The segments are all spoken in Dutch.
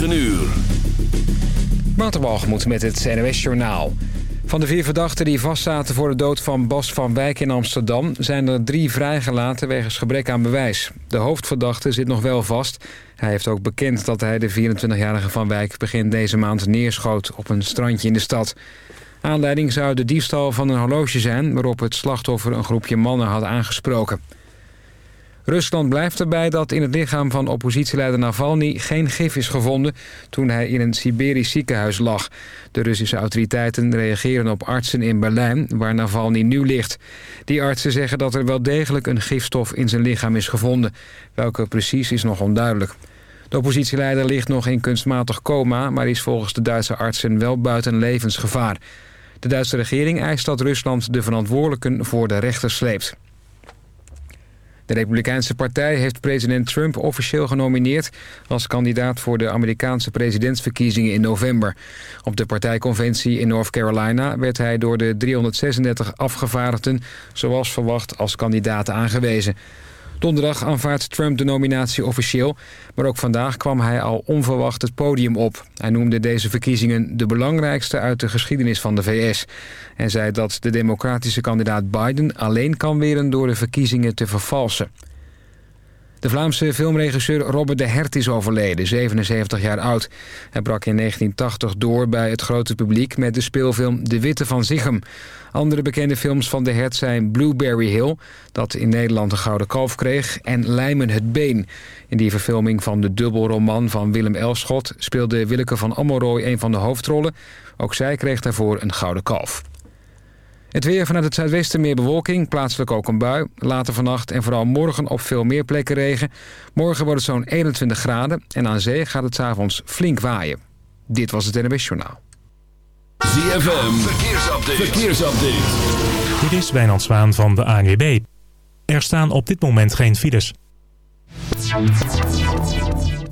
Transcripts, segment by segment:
9 uur. Met het NOS Journaal. Van de vier verdachten die vastzaten voor de dood van Bas van Wijk in Amsterdam... zijn er drie vrijgelaten wegens gebrek aan bewijs. De hoofdverdachte zit nog wel vast. Hij heeft ook bekend dat hij de 24-jarige Van Wijk begin deze maand neerschoot... op een strandje in de stad. Aanleiding zou de diefstal van een horloge zijn... waarop het slachtoffer een groepje mannen had aangesproken. Rusland blijft erbij dat in het lichaam van oppositieleider Navalny geen gif is gevonden toen hij in een Siberisch ziekenhuis lag. De Russische autoriteiten reageren op artsen in Berlijn, waar Navalny nu ligt. Die artsen zeggen dat er wel degelijk een gifstof in zijn lichaam is gevonden. Welke precies is nog onduidelijk. De oppositieleider ligt nog in kunstmatig coma, maar is volgens de Duitse artsen wel buiten levensgevaar. De Duitse regering eist dat Rusland de verantwoordelijken voor de rechter sleept. De Republikeinse Partij heeft president Trump officieel genomineerd... als kandidaat voor de Amerikaanse presidentsverkiezingen in november. Op de partijconventie in North Carolina werd hij door de 336 afgevaardigden... zoals verwacht als kandidaat aangewezen. Donderdag aanvaardt Trump de nominatie officieel... maar ook vandaag kwam hij al onverwacht het podium op. Hij noemde deze verkiezingen de belangrijkste uit de geschiedenis van de VS... en zei dat de democratische kandidaat Biden alleen kan weren... door de verkiezingen te vervalsen. De Vlaamse filmregisseur Robert de Hert is overleden, 77 jaar oud. Hij brak in 1980 door bij het grote publiek met de speelfilm De Witte van Zichem. Andere bekende films van de Hert zijn Blueberry Hill... dat in Nederland een Gouden Kalf kreeg, en Lijmen het Been. In die verfilming van de dubbelroman van Willem Elschot... speelde Willeke van Amoroy een van de hoofdrollen. Ook zij kreeg daarvoor een Gouden Kalf. Het weer vanuit het zuidwesten meer bewolking, plaatselijk ook een bui. Later vannacht en vooral morgen op veel meer plekken regen. Morgen wordt het zo'n 21 graden en aan zee gaat het s'avonds flink waaien. Dit was het NWS Journaal. ZFM, verkeersupdate. verkeersupdate. Dit is Wijnand Zwaan van de ANWB. Er staan op dit moment geen files.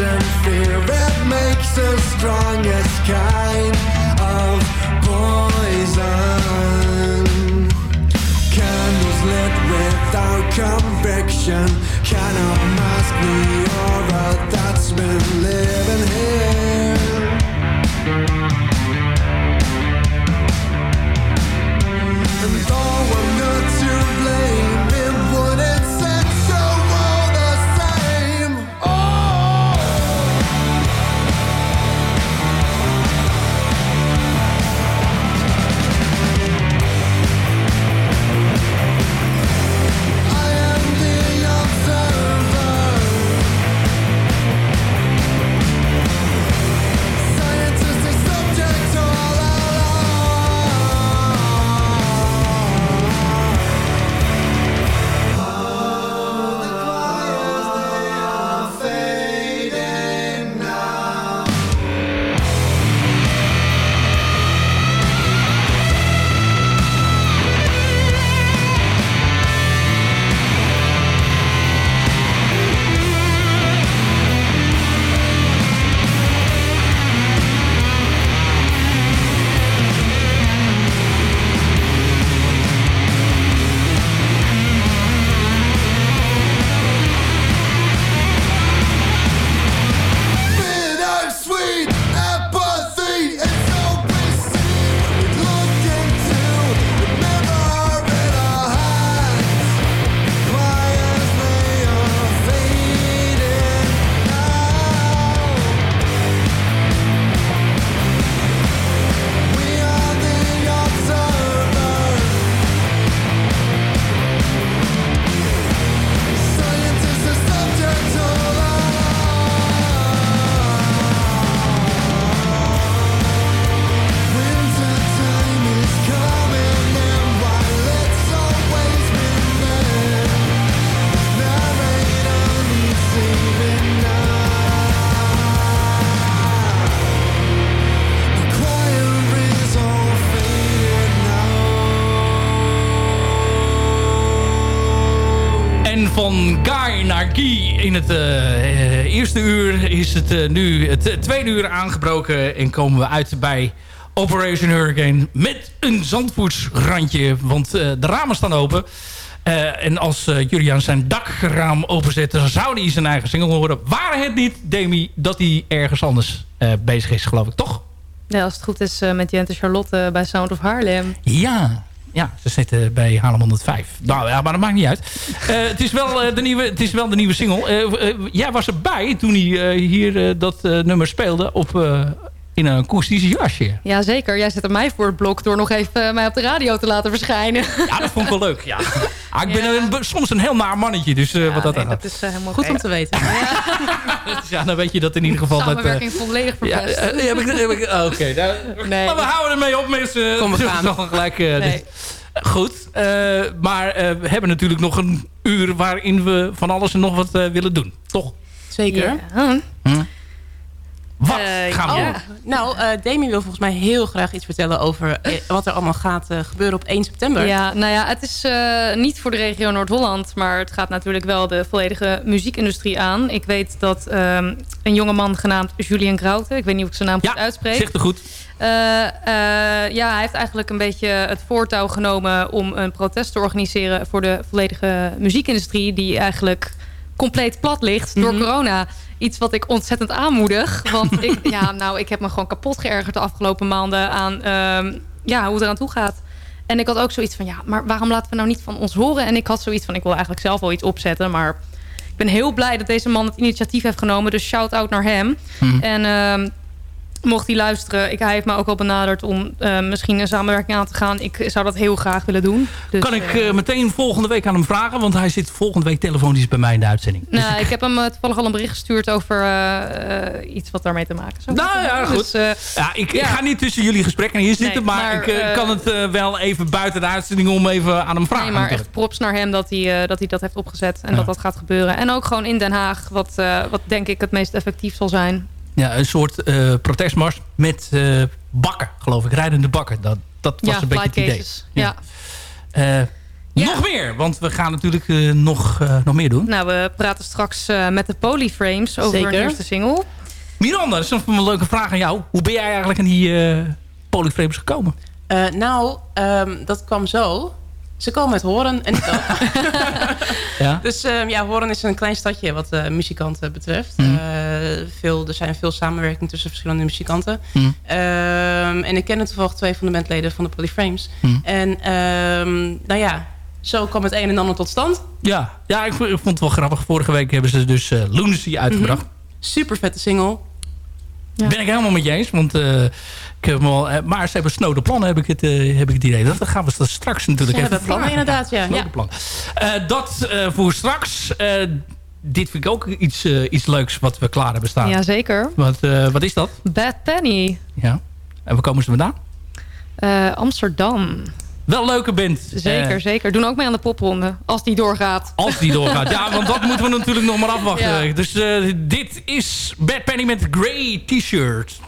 And fear. It makes the strongest kind of poison. Candles lit without conviction cannot mask the aura that's been living here. In het uh, eerste uur is het uh, nu het tweede uur aangebroken. En komen we uit bij Operation Hurricane. Met een zandvoetsrandje. Want de ramen staan open. en als Julian zijn dakraam openzet... dan zou hij zijn eigen single horen. Waar het niet, Demi, dat hij ergens anders bezig is, geloof ik. Toch? Ja, als het goed is met Jente Charlotte bij Sound of Harlem. Ja, ja, ze zitten bij Haarlem 105. Nou ja, maar dat maakt niet uit. Uh, het, is wel, uh, de nieuwe, het is wel de nieuwe single. Uh, jij was erbij toen hij hier dat nummer speelde op, in een akoestische jasje. Jazeker, jij zette mij voor het blok door nog even mij op de radio te laten verschijnen. Ja, dat vond ik wel leuk. Ja. Ah, ik ben een, soms een heel naar mannetje, dus ja, wat dat nee, dat is helemaal goed om te weten. ja, dan weet je dat in ieder geval... Samenwerking dat, volledig verpest. Ja, heb ik, heb ik, oh, Oké, nou, nee, maar we houden ermee op, mensen. Kom, we gaan. Nog gelijk, nee. dus, Goed, uh, maar uh, we hebben natuurlijk nog een uur waarin we van alles en nog wat uh, willen doen. Toch? Zeker. Ja. Hm? Wat uh, gaan we oh, Nou, uh, Demi wil volgens mij heel graag iets vertellen over uh, wat er allemaal gaat gebeuren op 1 september. Ja, nou ja, het is niet voor de regio Noord-Holland, maar het gaat natuurlijk wel de volledige muziekindustrie aan. Ik weet dat um, een jongeman genaamd Julien Grauten, ik weet niet of ik zijn naam ja, goed uitspreek. zegt het goed. ja, hij heeft eigenlijk een beetje het voortouw genomen om een protest te organiseren voor de volledige muziekindustrie, die eigenlijk compleet plat ligt door mm -hmm. corona iets wat ik ontzettend aanmoedig. Want ik, ja, nou, ik heb me gewoon kapot geërgerd de afgelopen maanden aan uh, ja, hoe het eraan toe gaat. En ik had ook zoiets van, ja, maar waarom laten we nou niet van ons horen? En ik had zoiets van, ik wil eigenlijk zelf wel iets opzetten. Maar ik ben heel blij dat deze man het initiatief heeft genomen. Dus shout-out naar hem. Mm. En uh, mocht hij luisteren, ik, hij heeft me ook al benaderd om uh, misschien een samenwerking aan te gaan. Ik zou dat heel graag willen doen. Dus, kan ik uh, meteen volgende week aan hem vragen? Want hij zit volgende week telefonisch bij mij in de uitzending. Nou, dus ik... ik... heb hem toevallig al een bericht gestuurd over uh, iets wat daarmee te maken zou Nou ja, goed. Dus, ja, ik, ja. ga niet tussen jullie gesprekken hier zitten. Nee, maar, maar, ik kan het wel even buiten de uitzending om even aan hem vragen. Nee, maar echt props naar hem dat hij, dat, hij dat heeft opgezet. En ja. dat dat gaat gebeuren. En ook gewoon in Den Haag. Wat, wat denk ik het meest effectief zal zijn ja, een soort uh, protestmars met uh, bakken, geloof ik. Rijdende bakken. Dat, dat was ja, een beetje het idee. Ja. Uh, ja. Nog meer, want we gaan natuurlijk nog, nog meer doen. Nou, we praten straks met de Polyframes over Zeker. een eerste single. Miranda, dat is een leuke vraag aan jou. Hoe ben jij eigenlijk aan die Polyframes gekomen? nou, um, dat kwam zo. Ze komen uit Horen en ik ook. ja? Dus um, ja, Horen is een klein stadje wat uh, muzikanten betreft. Mm. Uh, veel, er zijn veel samenwerking tussen verschillende muzikanten. Mm. Um, en ik ken toevallig twee van de bandleden van de Polyframes. Mm. En um, nou ja, zo kwam het een en ander tot stand. Ja, ja ik, vond, ik vond het wel grappig. Vorige week hebben ze dus uh, Lunacy uitgebracht. -hmm. Super vette single. Ja. Ben ik helemaal met je eens. Want uh, ik heb wel, uh, maar ze hebben snode plannen, heb ik het, uh, heb ik het idee. Dat gaan we straks natuurlijk ze even plannen inderdaad, ja. ja. Plan. dat voor straks. dit vind ik ook iets, iets leuks wat we klaar hebben staan. Jazeker. Wat, wat is dat? Bad Penny. Ja. En waar komen ze vandaan? Amsterdam. Wel leuke band. Zeker, uh, zeker. Doen ook mee aan de popronde. Als die doorgaat. Als die doorgaat. ja, want dat moeten we natuurlijk nog maar afwachten. Ja. Dus uh, dit is Bad Penny met Grey T-shirt.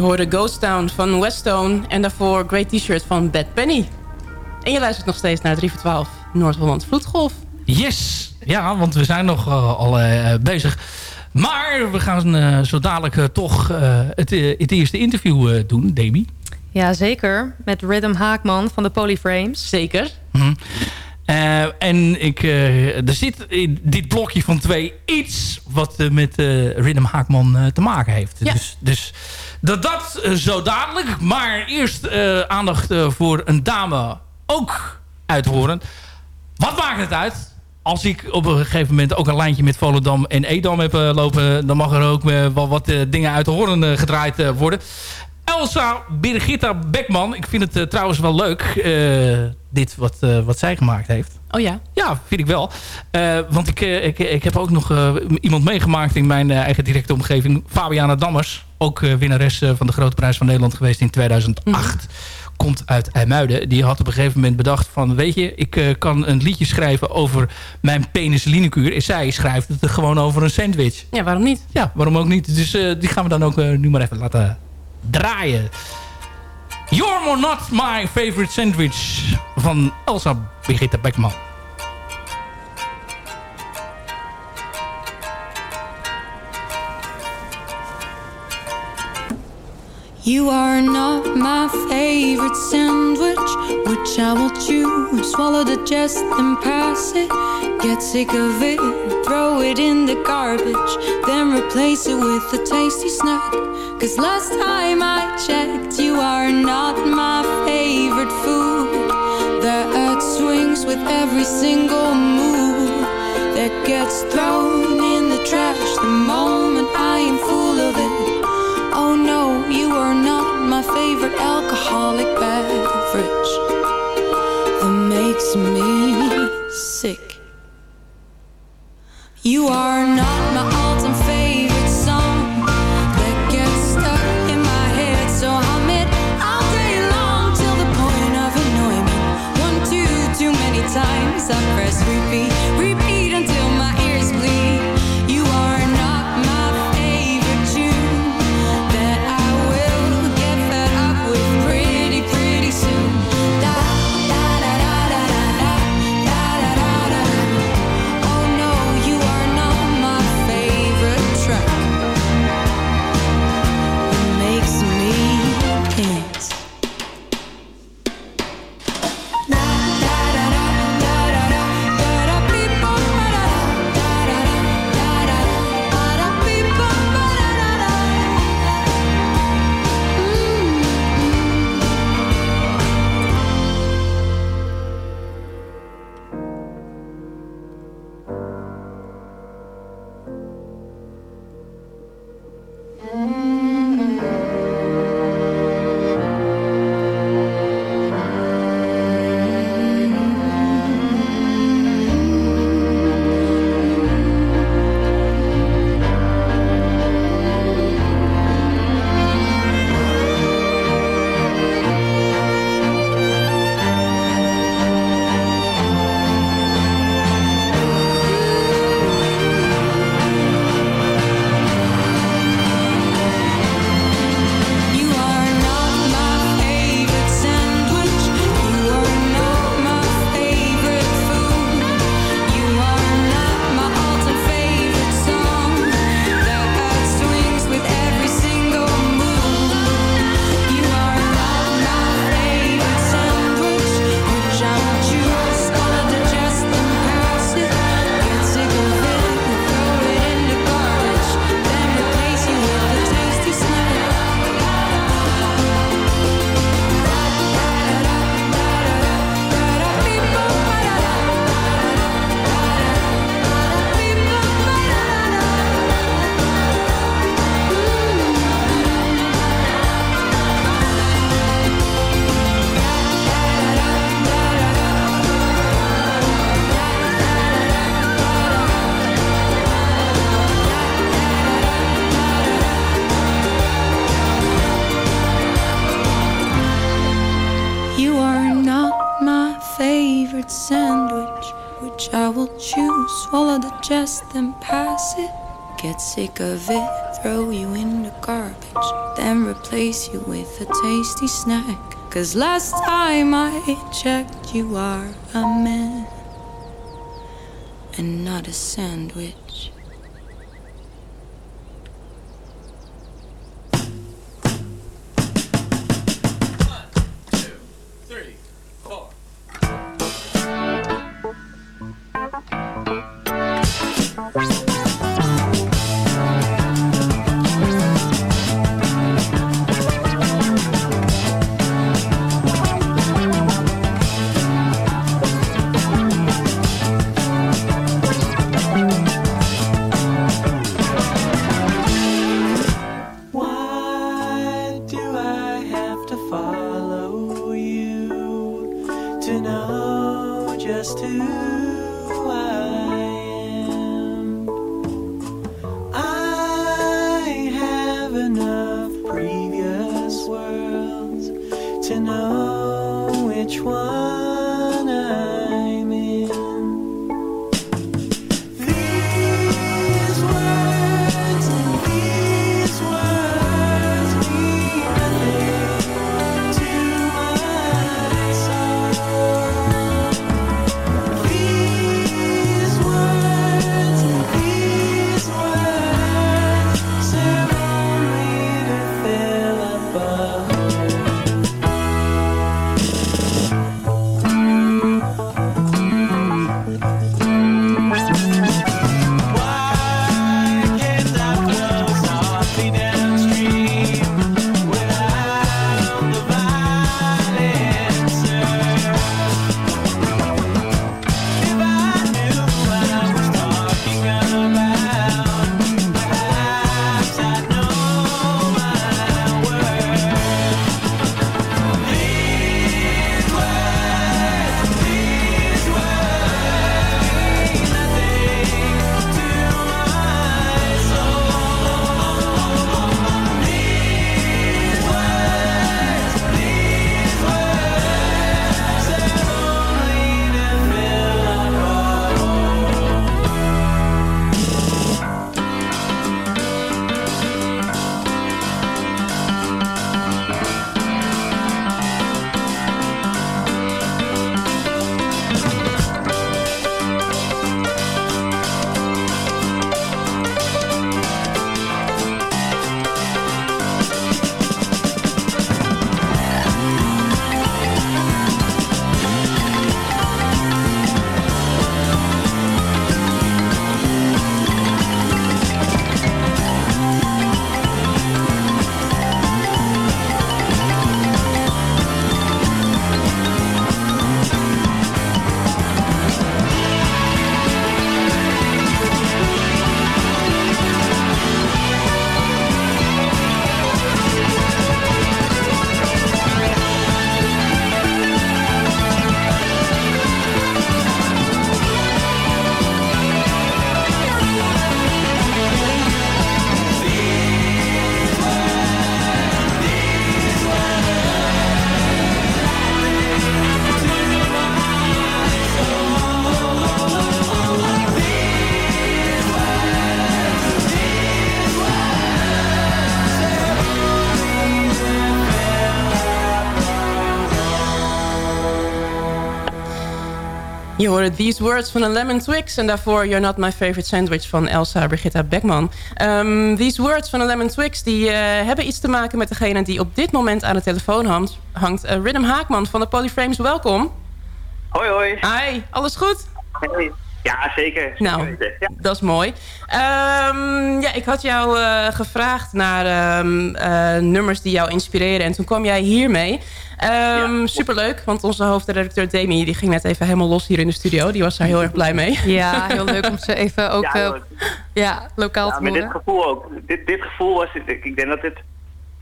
Hoorde Ghost Town van Westone en daarvoor Great T-shirt van Bad Penny. En je luistert nog steeds naar 3 voor 12 Noord-Holland Vloedgolf. Yes! Ja, want we zijn nog uh, al uh, bezig. Maar we gaan uh, zo dadelijk toch het, het, eerste interview doen, Demi. Ja, zeker. Met Rhythm Haakman van de Polyframes. Zeker. Mm en ik, uh, er zit in dit blokje van twee iets wat uh, met Rhythm Haakman te maken heeft. Ja. Dus, dus dat dat zo dadelijk. Maar eerst aandacht voor een dame ook uithoren. Wat maakt het uit? Als ik op een gegeven moment ook een lijntje met Volendam en Edam heb lopen... dan mag er ook wel wat dingen uit de horen gedraaid worden. Elsa Birgitta Beckman. Ik vind het uh, trouwens wel leuk, uh, dit wat, uh, wat zij gemaakt heeft. Oh ja? Ja, vind ik wel. want ik, ik, ik heb ook nog iemand meegemaakt in mijn eigen directe omgeving. Fabiana Dammers. Ook winnares van de Grote Prijs van Nederland geweest in 2008. Mm. Komt uit IJmuiden. Die had op een gegeven moment bedacht van... weet je, ik kan een liedje schrijven over mijn penicillinekuur. En zij schrijft het gewoon over een sandwich. Ja, waarom niet? Ja, waarom ook niet? Dus die gaan we dan ook nu maar even laten draaien. You're Not My Favorite Sandwich van Elsa Birgitta Beckman. You are not my favorite sandwich, which I will chew, swallow, digest, and pass it. Get sick of it, throw it in the garbage, then replace it with a tasty snack. Cause last time I checked, you are not my favorite food. That swings with every single move, that gets thrown in the trash the moment I am full my favorite alcoholic beverage that makes me sick. You are not my snack. Cause last time I checked, you are a man and not a sandwich. Je hoorde These Words van de Lemon Twigs... en daarvoor You're Not My Favorite Sandwich van Elsa Brigitta Beckman. Ehm, these Words van de Lemon Twigs die, eh, hebben iets te maken met degene... die op dit moment aan de telefoon hangt. hangt. Eh, Rhythm Haakman van de Polyframes, welkom. Hoi, hoi. Hi, alles goed? Hey. Ja, zeker. Nou, ja. dat is mooi. Ehm, ja, ik had jou eh, gevraagd naar ehm, eh, nummers die jou inspireren. En toen kwam jij hiermee. Ehm Superleuk, want onze hoofdredacteur Demi... die ging net even helemaal los hier in de studio. Die was daar heel erg blij mee. Ja, heel leuk om ze even ook Ja, eh, ja, lokaal Ja, te met dit horen. gevoel ook. Dit, dit gevoel was, ik, ik denk dat dit...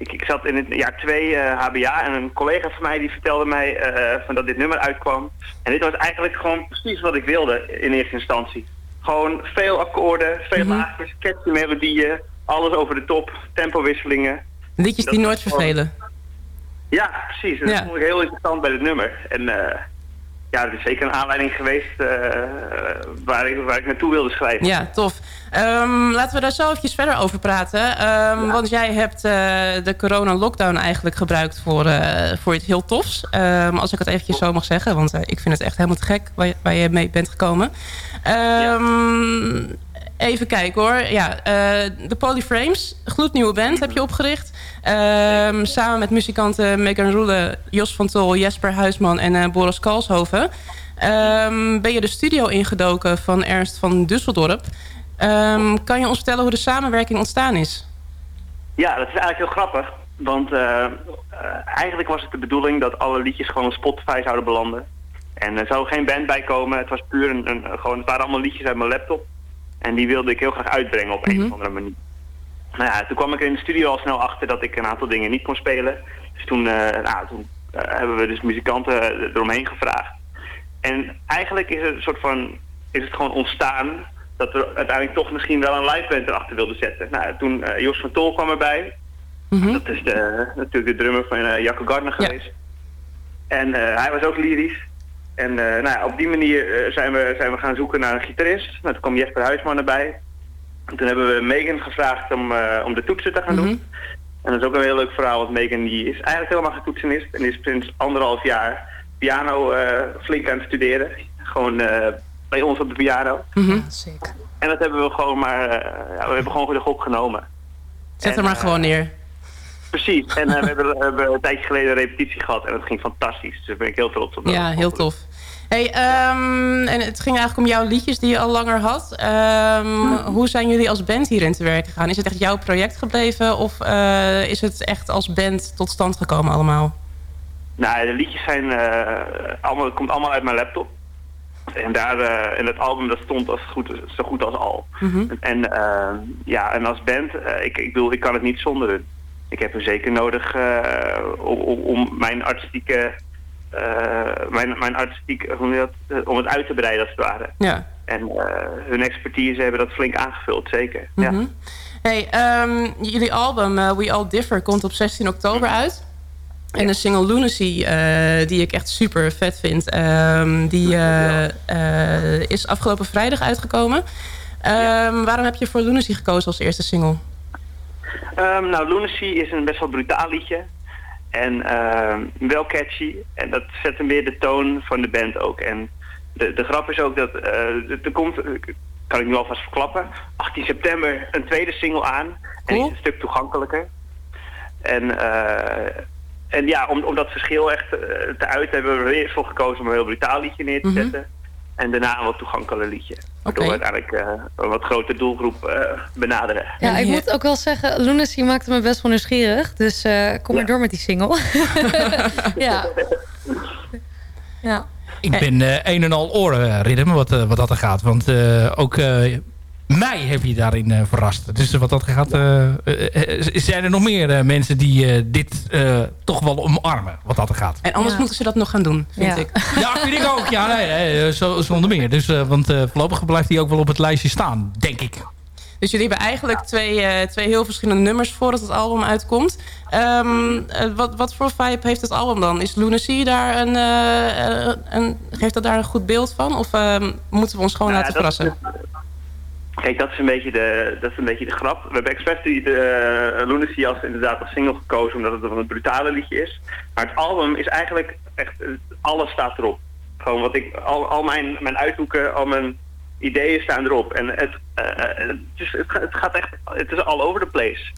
Ik, ik zat in het jaar 2 HBA en een collega van mij die vertelde mij eh, van dat dit nummer uitkwam. En dit was eigenlijk gewoon precies wat ik wilde in eerste instantie. Gewoon veel akkoorden, veel Mhm. laagjes, catchy melodieën, alles over de top, tempowisselingen. Liedjes die Dat nooit is gewoon- vervelen. Ja, precies. En Ja. Dat vond ik heel interessant bij dit nummer. En eh, ja, dat is zeker een aanleiding geweest eh, waar, ik, waar ik naartoe wilde schrijven. Ja, tof. Ehm, laten we daar zo eventjes verder over praten. Ehm, Want jij hebt eh, de corona-lockdown eigenlijk gebruikt voor, eh, voor iets heel tofs. Ehm, als ik het eventjes zo mag zeggen. Want ik vind het echt helemaal te gek waar je, waar je mee bent gekomen. Ehm, Even kijken hoor. Ja, eh, de Polyframes, gloednieuwe band, heb je opgericht. Ehm, samen met muzikanten Megan Roele, Jos van Tol, Jesper Huisman en eh, Boris Kalshoven. Ehm, ben je de studio ingedoken van Ernst van Dusseldorp. Ehm, kan je ons vertellen hoe de samenwerking ontstaan is? Ja, dat is eigenlijk heel grappig. Want eh, eigenlijk was het de bedoeling dat alle liedjes gewoon op Spotify zouden belanden. En er zou geen band bij komen. Het was puur een, een, gewoon, het waren allemaal liedjes uit mijn laptop. En die wilde ik heel graag uitbrengen op een Mhm. of andere manier. Nou ja, toen kwam ik er in de studio al snel achter dat ik een aantal dingen niet kon spelen. Dus toen, eh, nou, toen eh, hebben we dus muzikanten eromheen gevraagd. En eigenlijk is het een soort van, is het gewoon ontstaan dat we uiteindelijk toch misschien wel een live band erachter wilden zetten. Nou, toen eh, Jos van Tol kwam erbij. Dat is de, natuurlijk de drummer van Jacco Gardner geweest. En eh, hij was ook lyrisch. En eh, nou ja, op die manier eh, zijn, we, zijn we gaan zoeken naar een gitarist. Nou, toen kwam Jesper Huisman erbij. En toen hebben we Megan gevraagd om, eh, om de toetsen te gaan doen. En dat is ook een heel leuk verhaal, want Megan die is eigenlijk helemaal geen toetsenist. En is sinds anderhalf jaar piano eh, flink aan het studeren. Gewoon eh, bij ons op de piano. Zeker. En dat hebben we gewoon maar, eh, ja, we hebben gewoon de gok genomen. Zet En, er maar gewoon neer. Precies. En eh, we, hebben, we hebben een tijdje geleden een repetitie gehad en dat ging fantastisch. Dus daar ben ik heel trots op. Ja, heel tof. Hey, ehm, en het ging eigenlijk om jouw liedjes die je al langer had. Ehm, Hoe zijn jullie als band hierin te werk gegaan? Is het echt jouw project gebleven of eh, is het echt als band tot stand gekomen allemaal? Nou, de liedjes zijn eh, allemaal, het komt allemaal uit mijn laptop. En daar, eh en het album dat stond als goed, zo goed als al. En eh, ja, en als band, eh, ik, ik bedoel, ik kan het niet zonder hun. Ik heb hun zeker nodig eh, om, om, mijn artistieke, eh, mijn, mijn artistiek, hoe dat, Eh, om het uit te breiden als het ware. Ja. En hun expertise hebben dat flink aangevuld, zeker. ja. Mhm. Hey, ehm, jullie album We All Differ komt op 16 oktober uit. En de single Lunacy, die ik echt super vet vind, ehm, die is afgelopen vrijdag uitgekomen. Ehm, Waarom heb je voor Lunacy gekozen als eerste single? Ehm, nou, Lunacy is een best wel brutaal liedje. En ehm, wel catchy. En dat zet hem weer de toon van de band ook. En de, de grap is ook dat eh, er komt, kan ik nu alvast verklappen, 18 september een tweede single aan. En die is een stuk toegankelijker. En, eh, en ja, om, om dat verschil echt eh, te uiten hebben we er eerst voor gekozen om een heel brutaal liedje neer te Mhm. zetten. En daarna een wat toegankelijker liedje. Waardoor we uiteindelijk eh, een wat grotere doelgroep eh, benaderen. Ja, ik moet ook wel zeggen, Lunacy maakte me best wel nieuwsgierig. Dus eh, kom maar Ja. door met die single. ja. ja. Ik ben eh, een en al oren, Riddim, wat, wat dat er gaat. Want eh, ook eh, mij heb je daarin eh, verrast. Dus wat dat gaat, eh, eh, zijn er nog meer eh, mensen die eh, dit eh, toch wel omarmen, wat dat er gaat. En anders Ja. moeten ze dat nog gaan doen, vind Ja. ik. Ja, vind ik ook. Ja, nee, nee, zo, zonder meer. Dus, eh, want eh, voorlopig blijft hij ook wel op het lijstje staan, denk ik. Dus jullie hebben eigenlijk twee, eh, twee heel verschillende nummers voordat het album uitkomt. Ehm, eh, wat, wat voor vibe heeft het album dan? Is Lunacy daar een, eh, eh, een... Geeft dat daar een goed beeld van? Of ehm, moeten we ons gewoon Nou ja, laten verrassen? Kijk, dat is een beetje de, dat is een beetje de grap. We hebben expres die de uh, Lunacy als inderdaad als single gekozen omdat het een brutale liedje is. Maar het album is eigenlijk echt, eh, alles staat erop. Gewoon wat ik, al, al mijn, mijn uithoeken, al mijn ideeën staan erop. En het, eh, het, is, het, ga- het gaat echt, het is all over the place.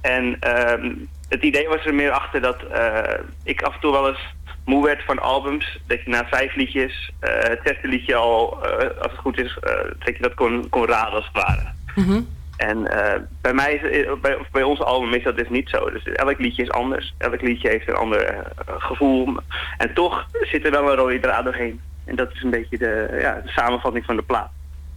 En ehm, het idee was er meer achter dat eh, ik af en toe wel eens moe werd van albums. Dat je na vijf liedjes, eh, het zesde liedje al, eh, als het goed is, eh, dat je dat kon, kon raden als het ware. Mhm. En bij mij, is, bij, bij ons album is dat dus niet zo. Dus elk liedje is anders. Elk liedje heeft een ander gevoel. En toch zit er wel een rode draad doorheen. En dat is een beetje de, ja, de samenvatting van de plaat.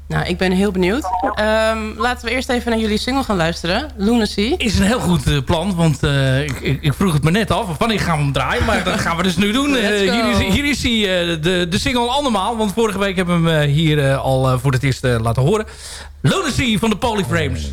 Nou, ik ben heel benieuwd. Ehm, laten we eerst even naar jullie single gaan luisteren. Lunacy. Is een heel goed eh, plan, want eh, ik, ik, ik vroeg het me net af. Wanneer gaan we hem draaien? Maar dat gaan we dus nu doen. Eh, hier, is, hier is hij, de, de single andermaal. Want vorige week hebben we hem hier al voor het eerst laten horen. Lunacy van de Polyframes.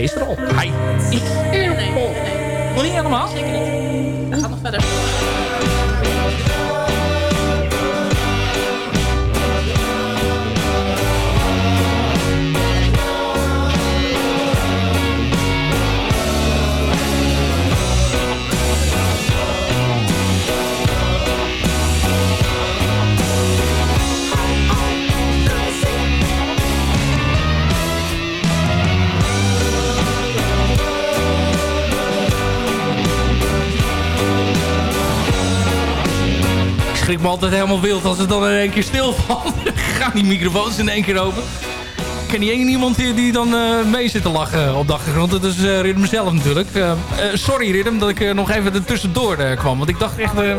Hij is er al. Hij is er al. Nog niet helemaal? Zeker niet. Schrik me altijd helemaal wild als het dan in één keer stilvalt. Gaan die microfoons in één keer open. Ik ken niet één iemand die, die dan eh, mee zit te lachen op de achtergrond. Dat is uh, Rhythm zelf natuurlijk. Eh, eh, sorry Rhythm dat ik eh, nog even er tussendoor eh, kwam. Want ik dacht echt... eh,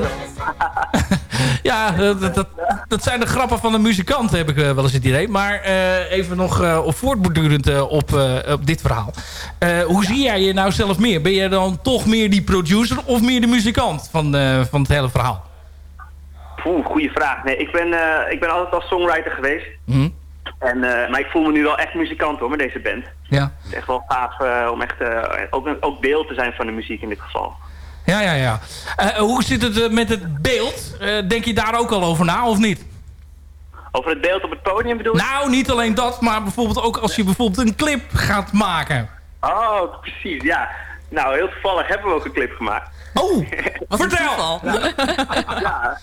ja, dat, dat, dat zijn de grappen van de muzikant, heb ik eh, wel eens het idee. Maar eh, even nog eh, op voortbordurend eh, op, eh, op dit verhaal. Eh, hoe zie jij je nou zelf meer? Ben jij dan toch meer die producer of meer de muzikant van, eh, van het hele verhaal? Oeh, goede vraag. Nee, ik ben, eh, ik ben altijd al songwriter geweest. Hm? En, eh, maar ik voel me nu wel echt muzikant hoor, met deze band. Ja. Het is echt wel gaaf eh, om echt eh, ook, ook deel te zijn van de muziek in dit geval. Ja, ja, ja. Eh, hoe zit het met het beeld? Eh, denk je daar ook al over na of niet? Over het beeld op het podium bedoel je? Nou, niet alleen dat, maar bijvoorbeeld ook als je bijvoorbeeld een clip gaat maken. Oh, precies, ja. Nou, heel toevallig hebben we ook een clip gemaakt. Oh, vertel! ja.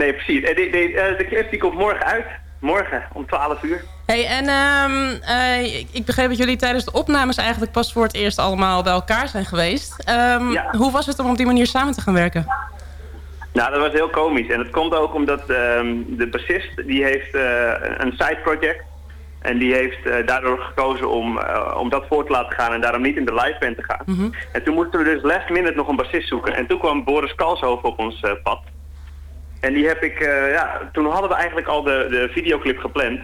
Nee, precies. En de, de, eh, de clip die komt morgen uit. Morgen, om 12 uur. Hey, en ehm, eh, ik, begreep dat jullie tijdens de opnames eigenlijk pas voor het eerst allemaal bij elkaar zijn geweest. Ehm, Ja. Hoe was het om op die manier samen te gaan werken? Nou, dat was heel komisch. En dat komt ook omdat ehm, de bassist, die heeft eh, een side project. En die heeft eh, daardoor gekozen om, eh, om dat voor te laten gaan en daarom niet in de live band te gaan. En toen moesten we dus last minute nog een bassist zoeken. En toen kwam Boris Kalshoven op ons eh, pad. En die heb ik, eh, ja, toen hadden we eigenlijk al de, de videoclip gepland.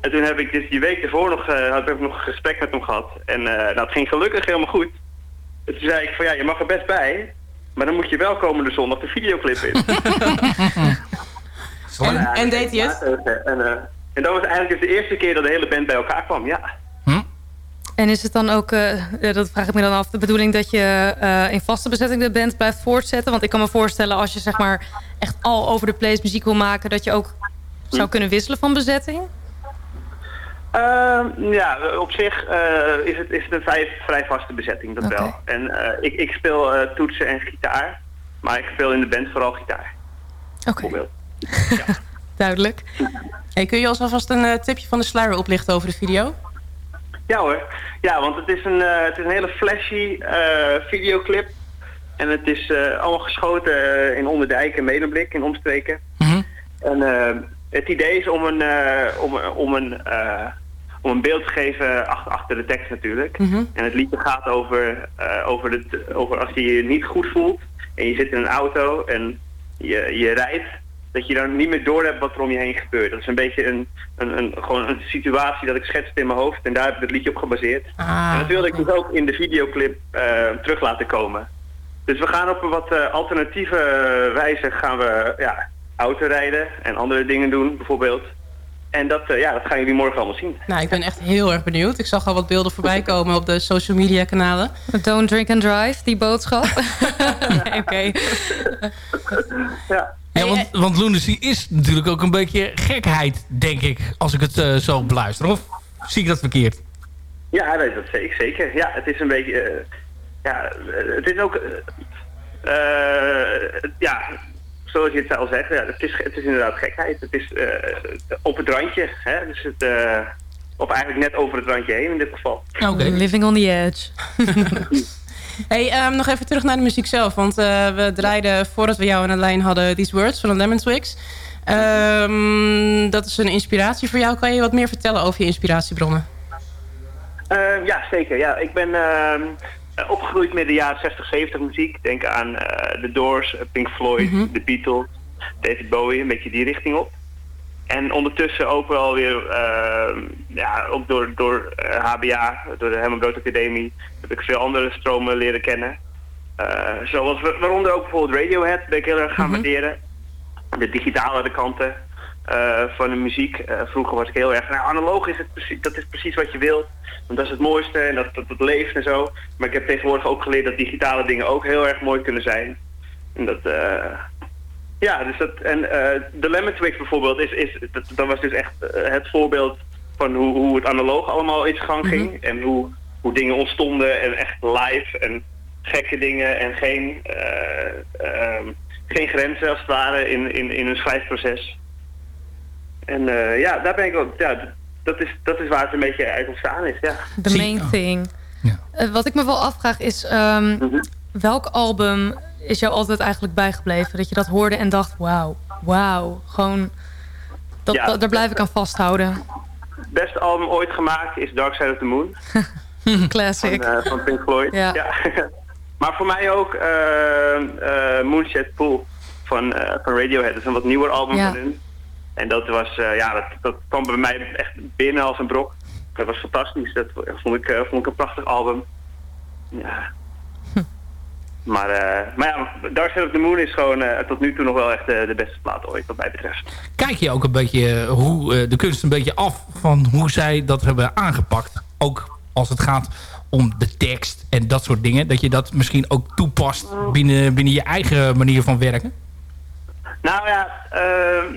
En toen heb ik dus die week ervoor nog, eh, heb ik nog een gesprek met hem gehad. En eh, nou, het ging gelukkig helemaal goed. En toen zei ik van ja, je mag er best bij. Maar dan moet je wel komende zondag de videoclip in. En, Ja, en deed hij het? En, eh, en dat was eigenlijk dus de eerste keer dat de hele band bij elkaar kwam, ja. En is het dan ook, eh, dat vraag ik me dan af, de bedoeling dat je eh, in vaste bezetting de band blijft voortzetten? Want ik kan me voorstellen als je zeg maar echt al over de place muziek wil maken, dat je ook zou kunnen wisselen van bezetting? Ehm, ja, op zich eh, is, het, is het een vrij, vrij vaste bezetting, dat wel. En eh, ik, ik speel eh, toetsen en gitaar, maar ik speel in de band vooral gitaar. Oké, bijvoorbeeld. duidelijk. Hey, kun je ons alvast een tipje van de sluier oplichten over de video? Ja hoor, ja, want het is een, het is een hele flashy videoclip. En het is eh, allemaal geschoten eh, in Onderdijk en Medemblik, in omstreken. Mhm. En eh, het idee is om een, om, om, een, om een beeld te geven achter, achter de tekst natuurlijk. Mhm. En het liedje gaat over, over, het, over als je je niet goed voelt en je zit in een auto en je, je rijdt, dat je dan niet meer doorhebt wat er om je heen gebeurt. Dat is een beetje een, een, een, gewoon een situatie dat ik schetste in mijn hoofd en daar heb ik het liedje op gebaseerd. Ah, en dat wilde ik dus ook in de videoclip terug laten komen. Dus we gaan op een wat eh, alternatieve wijze gaan we ja, autorijden en andere dingen doen bijvoorbeeld. En dat, eh, ja, dat gaan jullie morgen allemaal zien. Nou, ik ben echt heel erg benieuwd. Ik zag al wat beelden voorbij komen op de social media kanalen. Don't drink and drive, die boodschap. nee, oké. Ja. Ja, want, want Lunacy is natuurlijk ook een beetje gekheid, denk ik. Als ik het eh, zo beluister. Of zie ik dat verkeerd? Ja, nee, dat zeker. zeker. Ja, het is een beetje... eh, ja, het is ook... eh, eh, ja, zoals je het al zegt, ja, het, is, het is inderdaad gekheid. Het is eh, op het randje. Hè? Dus het, eh, of eigenlijk net over het randje heen in dit geval. Oké. Living on the edge. Hey, ehm, nog even terug naar de muziek zelf. Want eh, we draaiden voordat we jou aan de lijn hadden These Words van de Lemon Twigs. Ehm, dat is een inspiratie voor jou. Kan je wat meer vertellen over je inspiratiebronnen? Eh, ja, zeker. Ja, ik ben ehm, eh, opgegroeid met de jaren 60, 70 muziek. Denk aan eh, The Doors, eh, Pink Floyd, The Beatles, David Bowie, een beetje die richting op. En ondertussen ook wel weer, ja, ook door, door eh, HBA, door de Herman Brood Academie, heb ik veel andere stromen leren kennen. Eh, zoals, wa- waaronder ook bijvoorbeeld Radiohead, ben ik heel erg gaan waarderen. De digitale kanten. Eh, van de muziek. Eh, vroeger was ik heel erg, nou analoog is het precies, dat is precies wat je wilt. Want dat is het mooiste en dat, dat, dat leeft en zo. Maar ik heb tegenwoordig ook geleerd dat digitale dingen ook heel erg mooi kunnen zijn. En dat, eh, ja, dus dat, en eh, de Lemon Twigs bijvoorbeeld, is, is, dat, dat was dus echt het voorbeeld van hoe, hoe het analoog allemaal in gang ging. En hoe, hoe dingen ontstonden en echt live en gekke dingen en geen, eh, ehm, geen grenzen als het ware in, in, in een schrijfproces. En eh, ja, daar ben ik wel, ja, dat is, dat is waar het een beetje uit ontstaan is, ja. The main thing. Eh, wat ik me wel afvraag is... ehm, Mhm. welk album is jou altijd eigenlijk bijgebleven? Dat je dat hoorde en dacht, wauw, wauw. Gewoon, dat, Ja. dat- daar blijf ik aan vasthouden. Het beste album ooit gemaakt is Dark Side of the Moon. Classic. Van, eh, van Pink Floyd. Ja. maar voor mij ook eh Moonshed Pool van, van Radiohead. Dat is een wat nieuwer album Ja. van hun. En dat was, eh, ja, dat, dat kwam bij mij echt binnen als een brok. Dat was fantastisch. Dat vond ik, eh, vond ik een prachtig album. Ja. Maar, eh, maar ja, Dark Side of the Moon is gewoon tot nu toe nog wel echt de, de beste plaat ooit, wat mij betreft. Kijk je ook een beetje hoe, de kunst een beetje af van hoe zij dat hebben aangepakt. Ook als het gaat om de tekst en dat soort dingen. Dat je dat misschien ook toepast binnen, binnen je eigen manier van werken. Nou ja, ehm,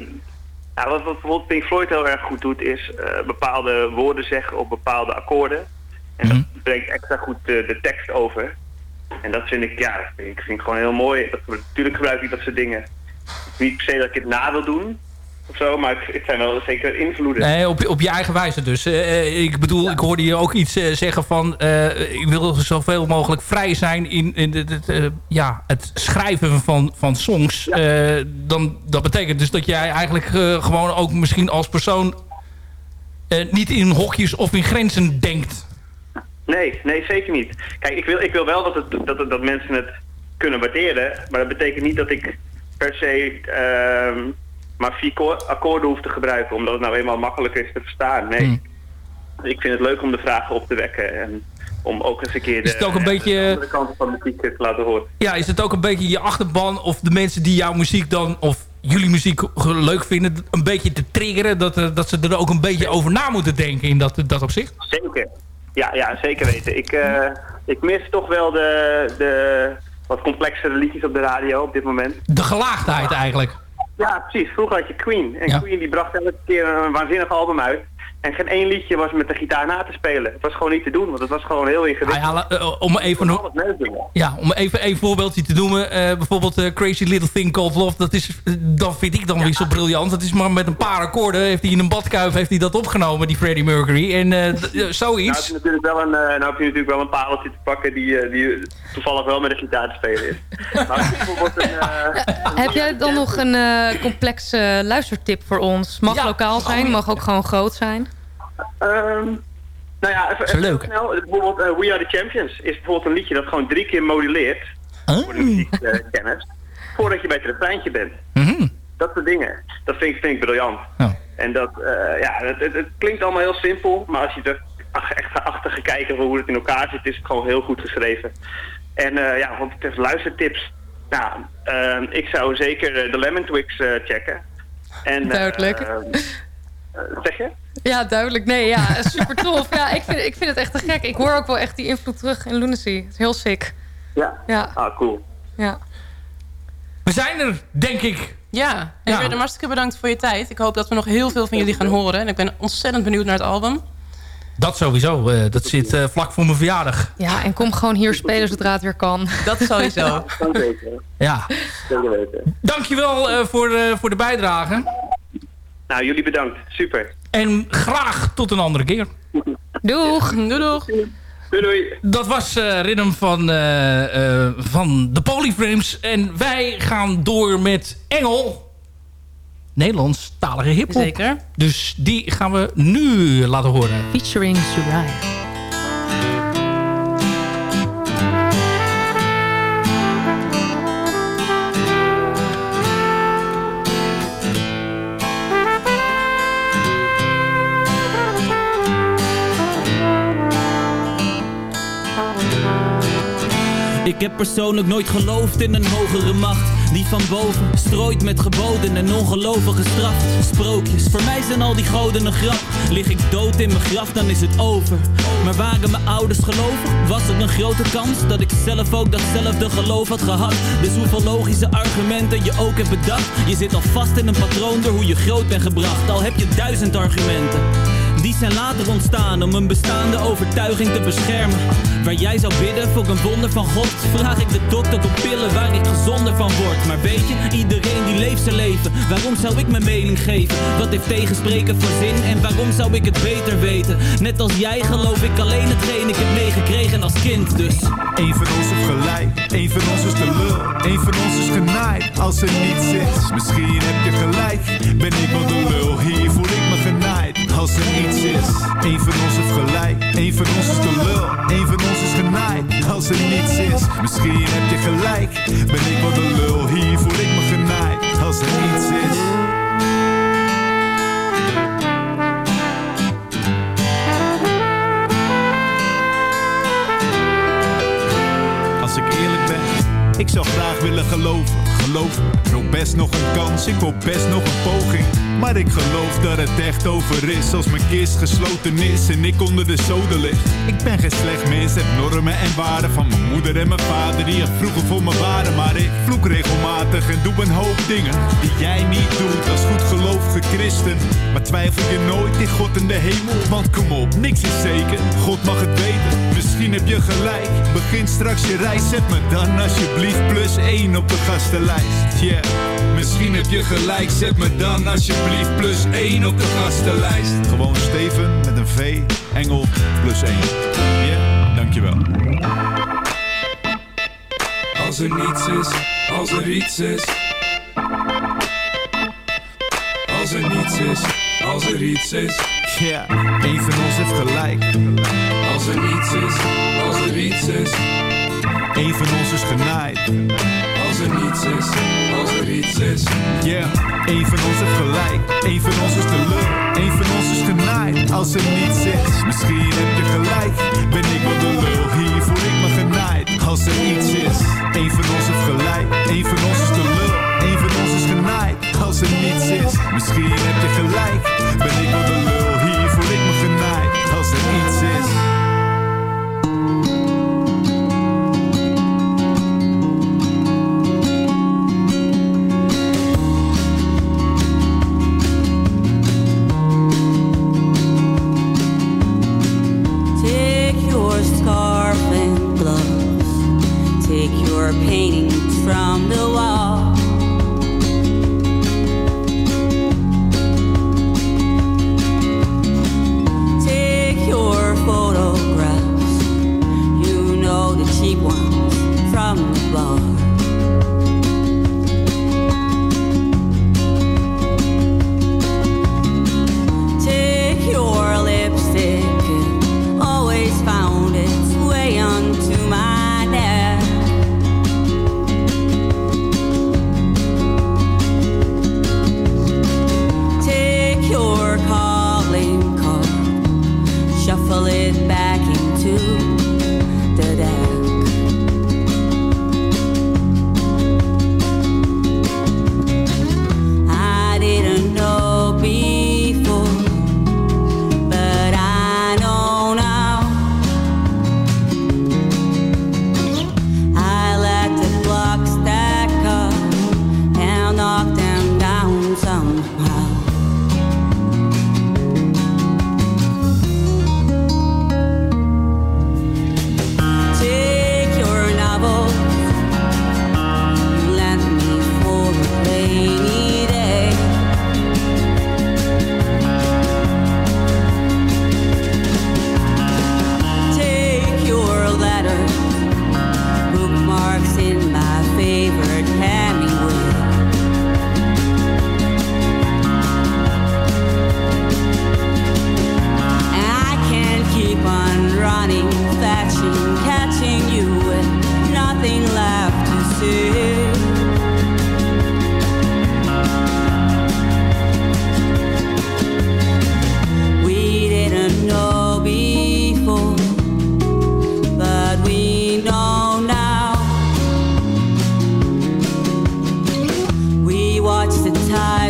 ja wat, wat bijvoorbeeld Pink Floyd heel erg goed doet, is eh, bepaalde woorden zeggen op bepaalde akkoorden. En Mhm. dat brengt extra goed de, de tekst over. En dat vind ik, ja, vind ik, vind gewoon heel mooi. Dat, natuurlijk gebruik ik dat soort dingen. Niet per se dat ik het na wil doen, of zo, maar het, het zijn wel zeker invloeden. Nee, op, op je eigen wijze dus. Eh, eh, ik bedoel, ik hoorde je ook iets eh, zeggen van... ik wil zoveel mogelijk vrij zijn in, in het, ja, het schrijven van, van songs. Dan, dat betekent dus dat jij eigenlijk gewoon ook misschien als persoon... niet in hokjes of in grenzen denkt. Nee, nee, zeker niet. Kijk, ik wil, ik wil wel dat, het, dat, dat mensen het kunnen waarderen, maar dat betekent niet dat ik per se ehm, maar vier ko- akkoorden hoef te gebruiken, omdat het nou eenmaal makkelijker is te verstaan. Nee. Ik vind het leuk om de vragen op te wekken en om ook eens een keer de, Is het ook een beetje- de andere kant van de muziek te laten horen. Ja, is het ook een beetje je achterban of de mensen die jouw muziek dan... of jullie muziek leuk vinden, een beetje te triggeren... dat, eh, dat ze er ook een beetje over na moeten denken in dat, dat opzicht? Zeker. Ja, ja zeker weten. Ik, eh, ik mis toch wel de, de wat complexere liedjes op de radio op dit moment. De gelaagdheid eigenlijk. Ja, precies. Vroeger had je Queen. En Ja. Queen die bracht elke keer een waanzinnig album uit. En geen één liedje was met de gitaar na te spelen. Het was gewoon niet te doen, want het was gewoon heel ingewikkeld. Ah ja, om even meezingen. Ja, om even een voorbeeldje te noemen. eh, bijvoorbeeld eh, Crazy Little Thing Called Love. Dat, is, eh, dat vind ik dan weer zo briljant. Dat is maar met een paar akkoorden. Heeft hij in een badkuif heeft hij dat opgenomen, die Freddie Mercury. En eh, d- eh, Nou, heb zoiets. je natuurlijk wel een, eh, nou heb je natuurlijk wel een pareltje te pakken die, eh, die toevallig wel met de gitaar te spelen is. Maar een, Heb jij dan nog een complexe luistertip voor ons? Mag Ja. lokaal zijn, mag ook gewoon groot zijn. Ehm, nou ja, even, snel. Bijvoorbeeld eh, We Are The Champions is bijvoorbeeld een liedje dat gewoon drie keer moduleert voor de muziekkennis. voordat je bij het refreintje bent. Mhm. Dat soort dingen. Dat vind ik, vind ik briljant. Ja. En dat, eh, ja, het, het, het klinkt allemaal heel simpel, maar als je er echt gaat achter gaat kijken hoe het in elkaar zit, is het gewoon heel goed geschreven. En eh, ja, wat betreft luistertips, nou, ehm, ik zou zeker de Lemon Twigs checken. En, Duidelijk. Eh, zeg je? Ja, duidelijk. Nee, ja, super tof. Ja, ik vind, ik vind het echt te gek. Ik hoor ook wel echt die invloed terug in Lunacy. Het is heel sick. Ja. Ja, Ah, cool. ja. We zijn er, denk ik. Ja, en Ja. hartstikke bedankt voor je tijd. Ik hoop dat we nog heel veel van jullie gaan horen. En ik ben ontzettend benieuwd naar het album. Dat sowieso. eh, dat zit eh, vlak voor mijn verjaardag. Ja, en kom gewoon hier spelen zodra het weer kan. Dat sowieso. Ja. Zeker weten. Dankjewel eh voor, eh, voor de bijdrage. Nou, jullie bedankt. Super. En graag tot een andere keer. Doeg! Doei doeg. Doei doei. Dat was eh Rhythm van, eh, eh, van de Polyframes. En wij gaan door met Engel. Nederlandstalige hiphop. Zeker. Dus die gaan we nu laten horen. Featuring Suraya. Ik heb persoonlijk nooit geloofd in een hogere macht die van boven strooit met geboden en ongelovige straf. Sprookjes, voor mij zijn al die goden een grap. Lig ik dood in mijn graf, dan is het over. Maar waren mijn ouders geloven? Was het een grote kans dat ik zelf ook datzelfde geloof had gehad? Dus hoeveel logische argumenten je ook hebt bedacht? Je zit al vast in een patroon door hoe je groot bent gebracht. Al heb je duizend argumenten. Die zijn later ontstaan om een bestaande overtuiging te beschermen. Waar jij zou bidden voor een wonder van God, vraag ik de dokter om pillen waar ik gezonder van word. Maar weet je, iedereen die leeft zijn leven. Waarom zou ik mijn mening geven? Wat heeft tegenspreken voor zin en waarom zou ik het beter weten? Net als jij geloof ik alleen hetgeen ik heb meegekregen als kind, dus. Eén van ons heeft gelijk, één van ons is de lul. Eén van ons is genaaid als er niets is. Misschien heb je gelijk, ben ik wel de lul. Hier voel ik als er niets is. Eén van ons heeft gelijk, één van ons is de lul. Eén van ons is genaaid als er niets is. Misschien heb je gelijk, ben ik wel de lul. Hier voel ik me genaaid als er niets is. Als ik eerlijk ben, ik zou graag willen geloven. Geloof ik wil best nog een kans, ik wil best nog een poging. Maar ik geloof dat het echt over is als mijn kist gesloten is en ik onder de zoden lig. Ik ben geen slecht mens, heb normen en waarden van mijn moeder en mijn vader die er vroeger voor me waren. Maar ik vloek regelmatig en doe een hoop dingen die jij niet doet als goed gelovige christen. Maar twijfel je nooit in God en de hemel? Want kom op, niks is zeker, God mag het weten. Misschien heb je gelijk, begin straks je reis, zet me dan alsjeblieft plus 1 op de gastenlijst. Yeah. Misschien heb je gelijk, zet me dan alsjeblieft plus 1 op de gastenlijst. Gewoon Steven met een V, Engel plus 1. Yeah, dankjewel. Als er niets is, als er iets is. Als er niets is, als er iets is. Ja, yeah, één van ons heeft gelijk. Als er niets is, als er iets is. Eén van ons is genaaid. Als er niets is, als er iets is. Yeah, één van ons heeft gelijk. Eén van ons is de lul. Eén van ons is genaaid. Als er niets is, misschien heb je gelijk. Ben ik wel de lul, hier voel ik me genaaid. Als er iets is, één van ons heeft gelijk. Eén van ons is de lul. Eén van ons is genaaid. Als er niets is, misschien heb je gelijk. Ben ik wel de lul, hier voel ik me genaaid. Als er iets is.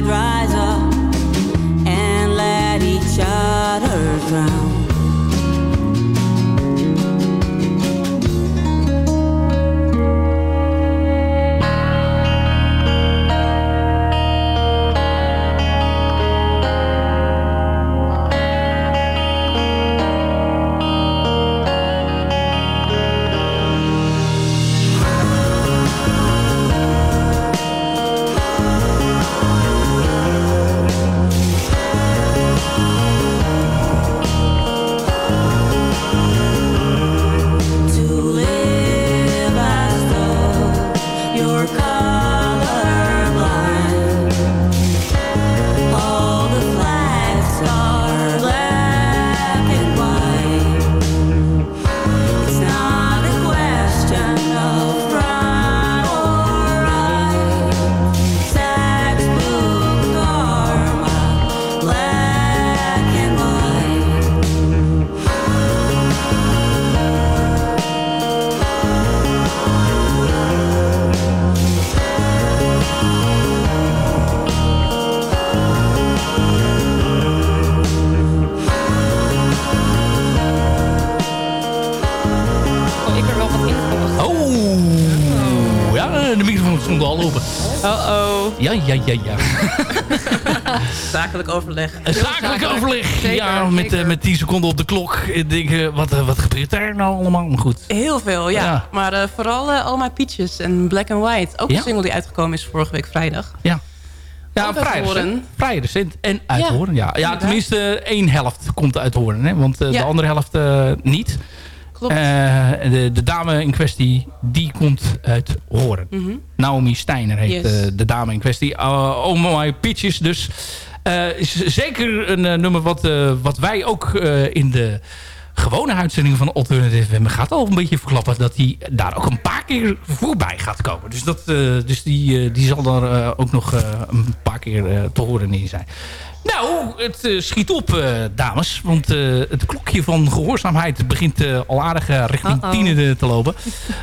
ride Ja, ja, ja, ja. Zakelijk overleg. Een zakelijk overleg. ja, met, eh, met 10 seconden op de klok. Ik denk, eh, wat, eh, wat gebeurt daar nou allemaal? Maar goed. Heel veel, ja. Ja. Maar eh, vooral eh, All My Peaches en Black and White. Ook Ja? een single die uitgekomen is vorige week vrijdag. Ja. Ja, vrij recent. Vrij recent. En uit Ja, Hoorn, ja. Ja, tenminste één helft komt uit Hoorn. Hè? Want Ja. de andere helft eh, niet. Klopt. Eh, de, de dame in kwestie, die komt uit Hoorn. Mhm. Naomi Steiner heet Yes. eh, de dame in kwestie. Uh, oh my pitches dus. eh, is zeker een eh, nummer wat, eh, wat wij ook eh, in de gewone uitzending van Alternative FM gaat al een beetje verklappen dat hij daar ook een paar keer voorbij gaat komen. Dus, dat, eh, dus die, eh, die zal daar eh, ook nog eh, een paar keer eh, te horen in zijn. Nou, het eh, schiet op, eh, dames. Want eh, het klokje van gehoorzaamheid begint al aardig richting tienen te lopen.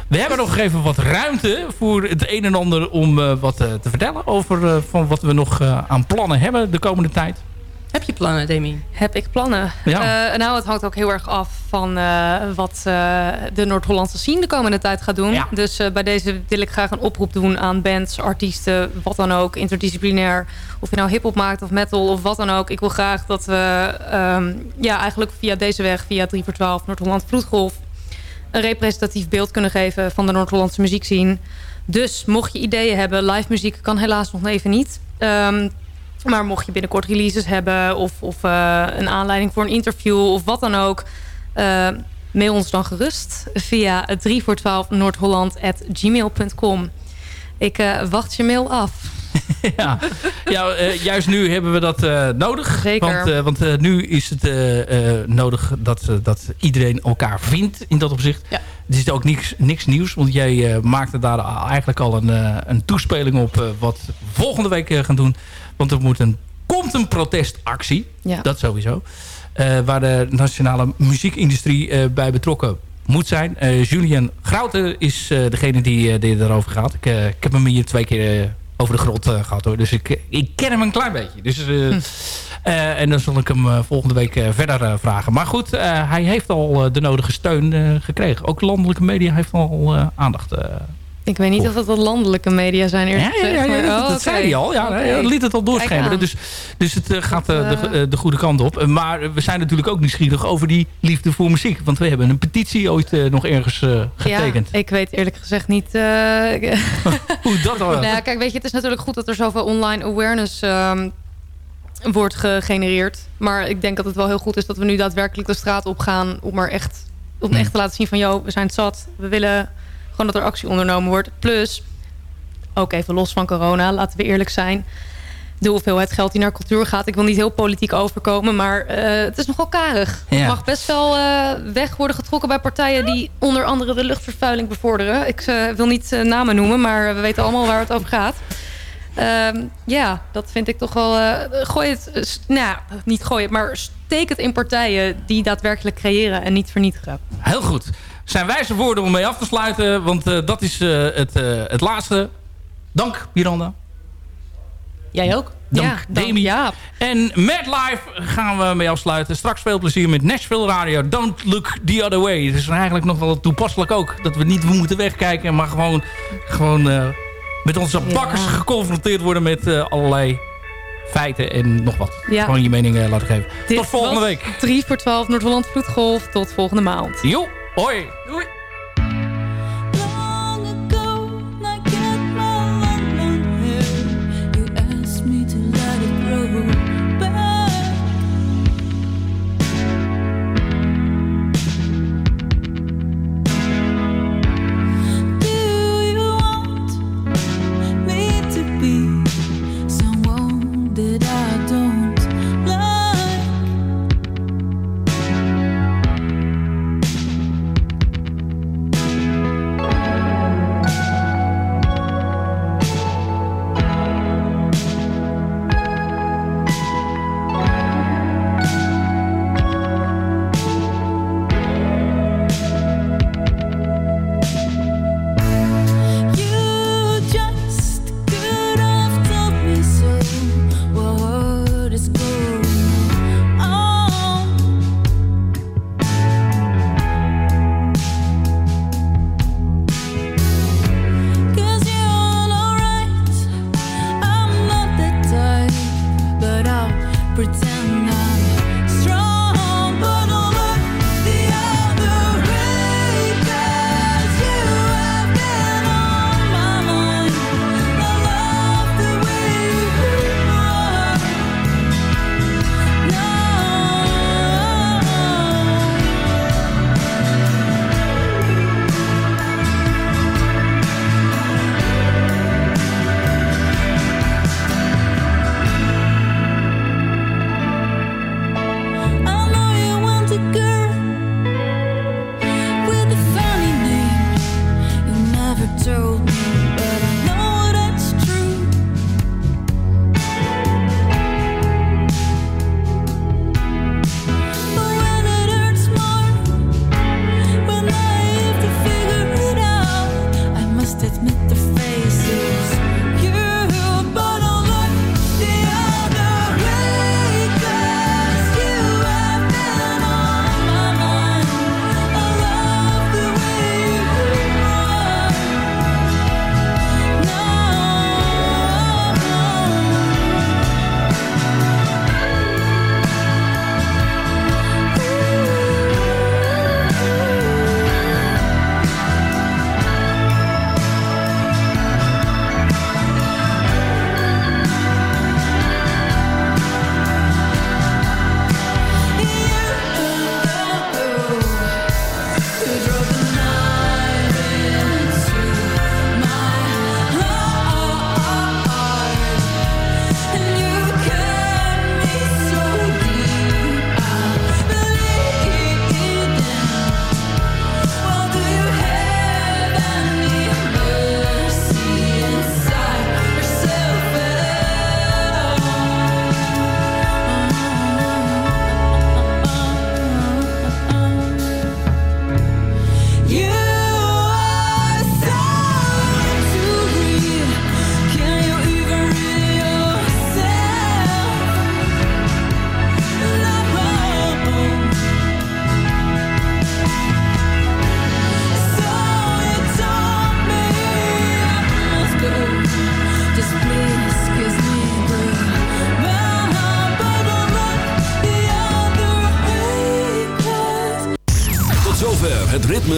We hebben nog even wat ruimte voor het een en ander om wat te vertellen over van wat we nog aan plannen hebben de komende tijd. Heb je plannen, Demi? Heb ik plannen? Ja. Eh, nou, het hangt ook heel erg af van eh, wat eh, de Noord-Hollandse scene de komende tijd gaat doen. Ja. Dus bij deze wil ik graag een oproep doen aan bands, artiesten, wat dan ook, interdisciplinair. Of je nou hip-hop maakt of metal of wat dan ook. Ik wil graag dat we ehm, ja, eigenlijk via deze weg, via 3 voor 12 Noord-Holland Vloedgolf, een representatief beeld kunnen geven van de Noord-Hollandse muziekscene. Dus mocht je ideeën hebben, live muziek kan helaas nog even niet. Ehm, maar mocht je binnenkort releases hebben of, of eh, een aanleiding voor een interview of wat dan ook... eh, mail ons dan gerust via 3 voor 12 noordholland gmail.com. Ik eh, wacht je mail af. ja, ja juist nu hebben we dat nodig. Zeker. Want, want nu is het nodig dat, dat iedereen elkaar vindt in dat opzicht. Ja. Het is ook niks, niks nieuws, want jij maakte daar eigenlijk al een, een toespeling op... wat we volgende week gaan doen. Want er moet een, komt een protestactie, Ja. dat sowieso... eh, waar de nationale muziekindustrie eh, bij betrokken moet zijn. Eh, Julian Grouten is degene die, die daarover gaat. Ik, ik heb hem hier twee keer over de grond eh, gehad hoor. Dus ik, ik ken hem een klein beetje. Dus, eh, en dan zal ik hem volgende week verder vragen. Maar goed, hij heeft al de nodige steun gekregen. Ook de landelijke media heeft al aandacht. Ik weet niet of dat de landelijke media zijn eerlijk ja, ja, ja, dat, oh, zei hij al. Ja, liet het al doorschemeren. Dus, dus het eh, gaat eh, de, eh, de goede kant op. Maar we zijn natuurlijk ook nieuwsgierig over die liefde voor muziek. Want we hebben een petitie ooit nog ergens getekend. Ja, ik weet eerlijk gezegd niet... Hoe dat dan? Nou kijk, weet je, het is natuurlijk goed dat er zoveel online awareness ehm, wordt gegenereerd. Maar ik denk dat het wel heel goed is dat we nu daadwerkelijk de straat op gaan... om er echt, om Hmm. echt te laten zien van... joh, we zijn het zat. We willen gewoon dat er actie ondernomen wordt. Plus, ook even los van corona, laten we eerlijk zijn... de hoeveelheid geld die naar cultuur gaat. Ik wil niet heel politiek overkomen, maar eh, het is nogal karig. Ja. Het mag best wel eh, weg worden getrokken bij partijen... die onder andere de luchtvervuiling bevorderen. Ik eh, wil niet namen noemen, maar we weten allemaal waar het over gaat. Ehm, ja, dat vind ik toch wel... gooi het, nou, niet gooi het, maar steek het in partijen... die daadwerkelijk creëren en niet vernietigen. Heel goed. Zijn wijze woorden om mee af te sluiten. Want eh, dat is eh, het, eh, het laatste. Dank, Miranda. Jij ook? Dank, Ja, dank, Demi. Jaap. En Mad Life gaan we mee afsluiten. Straks veel plezier met Nashville Radio. Don't look the other way. Het is eigenlijk nog wel toepasselijk ook. Dat we niet moeten wegkijken. Maar gewoon, gewoon met onze Ja. bakkers geconfronteerd worden met allerlei feiten en nog wat. Ja. Gewoon je mening laten geven. Dit Tot volgende week. 3 voor 12 Noord-Holland Vloedgolf. Tot volgende maand. Jo, hoi. Doei.